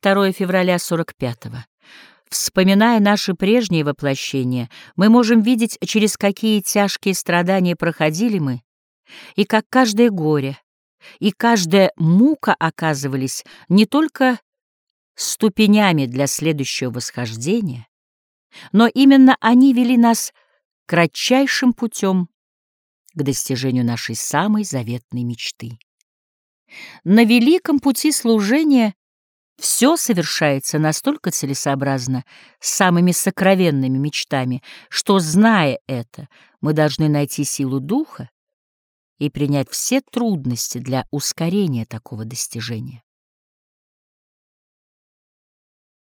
2 февраля 45-го. Вспоминая наши прежние воплощения, мы можем видеть, через какие тяжкие страдания проходили мы, и как каждое горе, и каждая мука оказывались не только ступенями для следующего восхождения, но именно они вели нас кратчайшим путем к достижению нашей самой заветной мечты. На великом пути служения все совершается настолько целесообразно, самыми сокровенными мечтами, что, зная это, мы должны найти силу духа и принять все трудности для ускорения такого достижения.